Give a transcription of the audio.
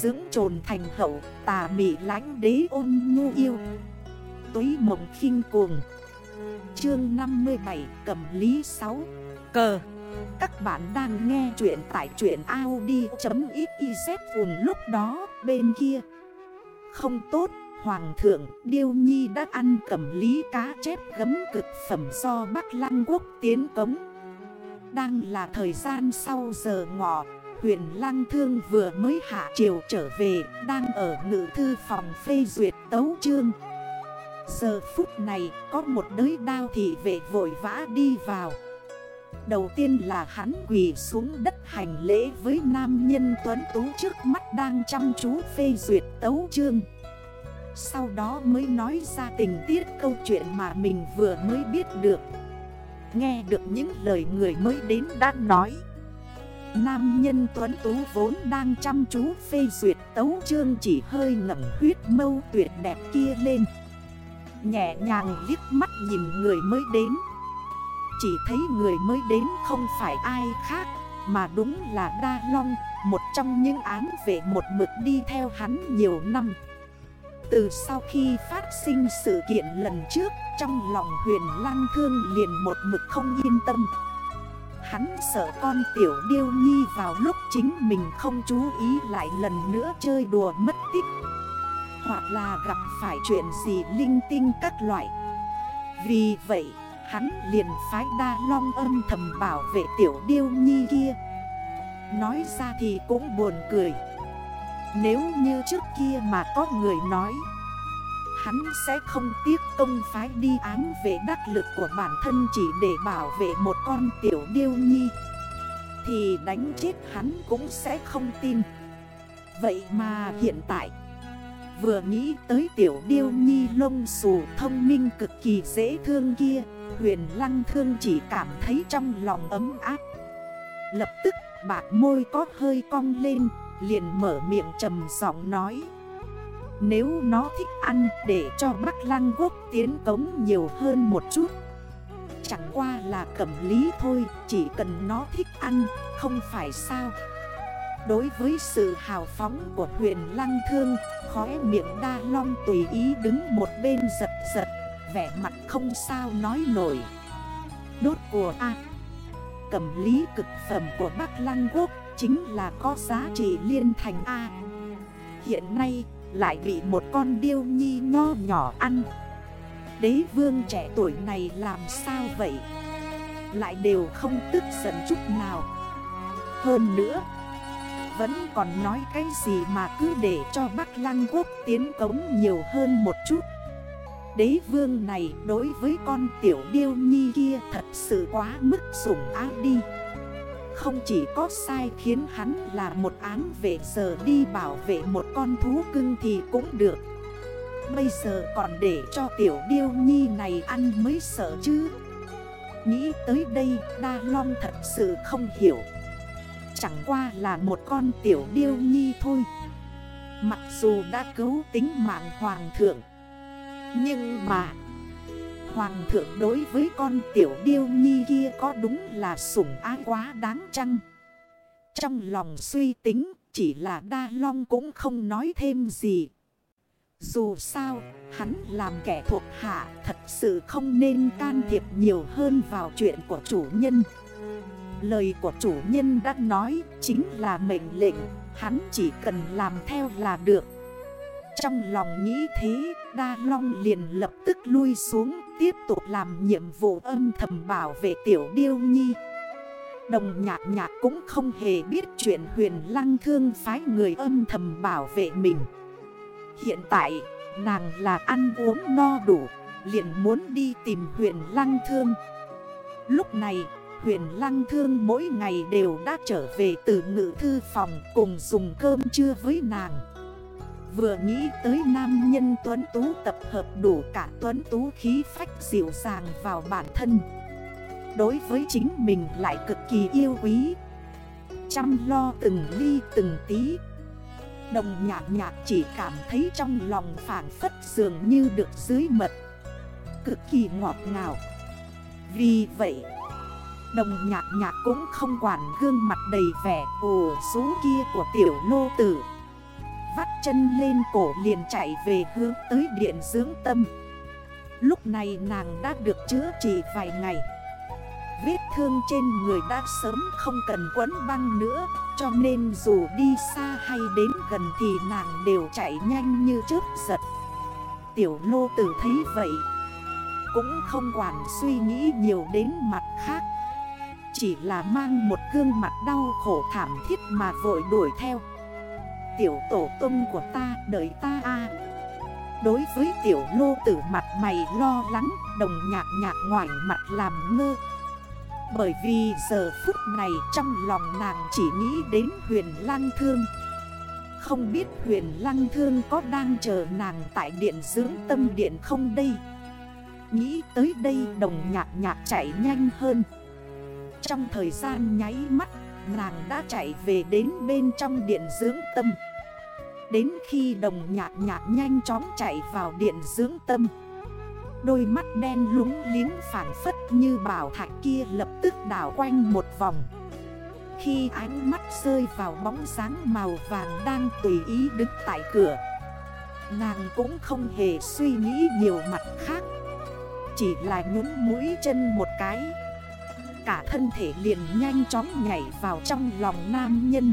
Dưỡng trồn thành hậu, tà mị lánh đế ôn nhu yêu. Túy mộng khinh cuồng. Chương 57 cầm lý 6 Cờ. Các bạn đang nghe chuyện tại chuyện Audi.xyz vùng lúc đó bên kia. Không tốt, Hoàng thượng, Điêu Nhi đã ăn cầm lý cá chép gấm cực phẩm do Bắc Lăng Quốc tiến cống. Đang là thời gian sau giờ ngọ Huyền Lăng Thương vừa mới hạ triều trở về, Đang ở ngự thư phòng phê duyệt tấu chương. Giờ phút này, có một đới đao thị vệ vội vã đi vào. Đầu tiên là hắn quỳ xuống đất hành lễ với nam nhân tuấn tú trước mắt đang chăm chú phê duyệt tấu chương. Sau đó mới nói ra tình tiết câu chuyện mà mình vừa mới biết được. Nghe được những lời người mới đến đã nói. Nam nhân tuấn tú vốn đang chăm chú phê duyệt tấu chương chỉ hơi ngậm huyết mâu tuyệt đẹp kia lên. Nhẹ nhàng liếc mắt nhìn người mới đến. Chỉ thấy người mới đến không phải ai khác, Mà đúng là Đa Long, Một trong những án về một mực đi theo hắn nhiều năm. Từ sau khi phát sinh sự kiện lần trước, Trong lòng huyền lang thương liền một mực không yên tâm. Hắn sợ con tiểu điêu nhi vào lúc chính mình không chú ý lại lần nữa chơi đùa mất tích. Hoặc là gặp phải chuyện gì linh tinh các loại. Vì vậy, hắn liền phái đa long âm thầm bảo vệ tiểu điêu nhi kia. Nói ra thì cũng buồn cười. Nếu như trước kia mà có người nói Hắn sẽ không tiếc công phái đi án về đắc lực của bản thân chỉ để bảo vệ một con tiểu điêu nhi. Thì đánh chết hắn cũng sẽ không tin. Vậy mà hiện tại, Vừa nghĩ tới tiểu điêu nhi lông xù thông minh cực kỳ dễ thương kia, Huyền lăng thương chỉ cảm thấy trong lòng ấm áp. Lập tức, bạc môi có hơi cong lên, Liền mở miệng trầm giọng nói nếu nó thích ăn để cho Bắc Lăng Quốc tiến cống nhiều hơn một chút. Chẳng qua là cẩm lý thôi, Chỉ cần nó thích ăn, Không phải sao? Đối với sự hào phóng của huyền lăng thương, Khóe miệng đa long tùy ý đứng một bên giật giật, Vẻ mặt không sao nói nổi. Đốt của A. Cẩm lý cực phẩm của Bắc Lăng Quốc Chính là có giá trị liên thành A. Hiện nay lại bị một con điêu nhi nho nhỏ ăn. Đế vương trẻ tuổi này làm sao vậy? Lại đều không tức giận chút nào. Hơn nữa, Vẫn còn nói cái gì mà cứ để cho Bắc Lăng Quốc tiến cống nhiều hơn một chút. Đế vương này đối với con tiểu điêu nhi kia thật sự quá mức sủng ác đi không chỉ có sai khiến hắn là một án vệ, giờ đi bảo vệ một con thú cưng thì cũng được. Bây giờ còn để cho tiểu điêu nhi này ăn mới sợ chứ. Nghĩ tới đây, Đa Long thật sự không hiểu. Chẳng qua là một con tiểu điêu nhi thôi. Mặc dù đã cứu tính mạng hoàng thượng, Nhưng mà Hoàng thượng đối với con tiểu điêu nhi kia có đúng là sủng ái quá đáng chăng? Trong lòng suy tính chỉ là đa long cũng không nói thêm gì. Dù sao, hắn làm kẻ thuộc hạ thật sự không nên can thiệp nhiều hơn vào chuyện của chủ nhân. Lời của chủ nhân đã nói chính là mệnh lệnh, hắn chỉ cần làm theo là được. Trong lòng nghĩ thế, Đa Long liền lập tức lui xuống, tiếp tục làm nhiệm vụ âm thầm bảo vệ Tiểu Điêu Nhi. Đồng nhạc nhạc cũng không hề biết chuyện huyền lăng thương phái người âm thầm bảo vệ mình. Hiện tại, nàng là ăn uống no đủ, liền muốn đi tìm huyền lăng thương. Lúc này, huyền lăng thương mỗi ngày đều đã trở về từ ngự thư phòng cùng dùng cơm trưa với nàng. Vừa nghĩ tới nam nhân tuấn tú tập hợp đủ cả tuấn tú khí phách dịu dàng vào bản thân. Đối với chính mình lại cực kỳ yêu quý. Chăm lo từng ly từng tí. Đồng nhạc nhạc chỉ cảm thấy trong lòng phản phất dường như được dưới mật. Cực kỳ ngọt ngào. Vì vậy, Đồng nhạc nhạc cũng không quản gương mặt đầy vẻ hồ số kia của tiểu lô tử vắt chân lên cổ liền chạy về hướng tới điện dưỡng tâm. Lúc này nàng đã được chữa trị vài ngày. Vết thương trên người đã sớm không cần quấn băng nữa, Cho nên dù đi xa hay đến gần thì nàng đều chạy nhanh như chớp giật. Tiểu lô tử thấy vậy, Cũng không quản suy nghĩ nhiều đến mặt khác, Chỉ là mang một gương mặt đau khổ thảm thiết mà vội đuổi theo. Tiểu tổ tông của ta, đợi ta a. Đối với tiểu lô tử mặt mày lo lắng, Đồng nhạc nhạc ngoài mặt làm ngơ. Bởi vì giờ phút này trong lòng nàng chỉ nghĩ đến huyền lang thương. Không biết huyền lăng thương có đang chờ nàng tại điện dưỡng tâm điện không đây? Nghĩ tới đây đồng nhạc nhạc chạy nhanh hơn. Trong thời gian nháy mắt Nàng đã chạy về đến bên trong điện dưỡng tâm. Đến khi đồng nhạc nhạc nhanh chóng chạy vào điện dưỡng tâm, Đôi mắt đen lúng liếng phản phất như bảo thạch kia lập tức đảo quanh một vòng. Khi ánh mắt rơi vào bóng dáng màu vàng đang tùy ý đứng tại cửa, Nàng cũng không hề suy nghĩ nhiều mặt khác, Chỉ là nhún mũi chân một cái. Cả thân thể liền nhanh chóng nhảy vào trong lòng nam nhân.